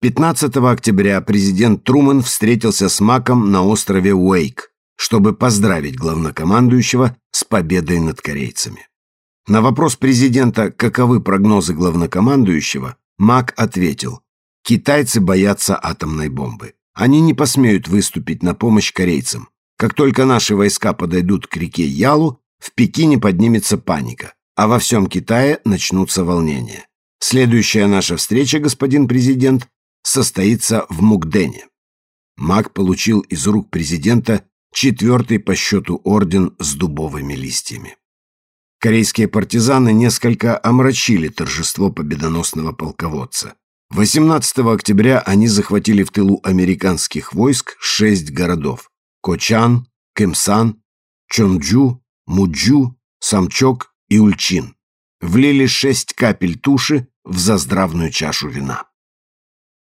15 октября президент Трумэн встретился с Маком на острове Уэйк, чтобы поздравить главнокомандующего с победой над корейцами. На вопрос президента, каковы прогнозы главнокомандующего, Мак ответил, китайцы боятся атомной бомбы. Они не посмеют выступить на помощь корейцам. Как только наши войска подойдут к реке Ялу, в Пекине поднимется паника, а во всем Китае начнутся волнения. Следующая наша встреча, господин президент, состоится в Мукдене. Мак получил из рук президента четвертый по счету орден с дубовыми листьями. Корейские партизаны несколько омрачили торжество победоносного полководца. 18 октября они захватили в тылу американских войск шесть городов – Кочан, Кемсан, Чонджу, Муджу, Самчок и Ульчин. Влили шесть капель туши в заздравную чашу вина.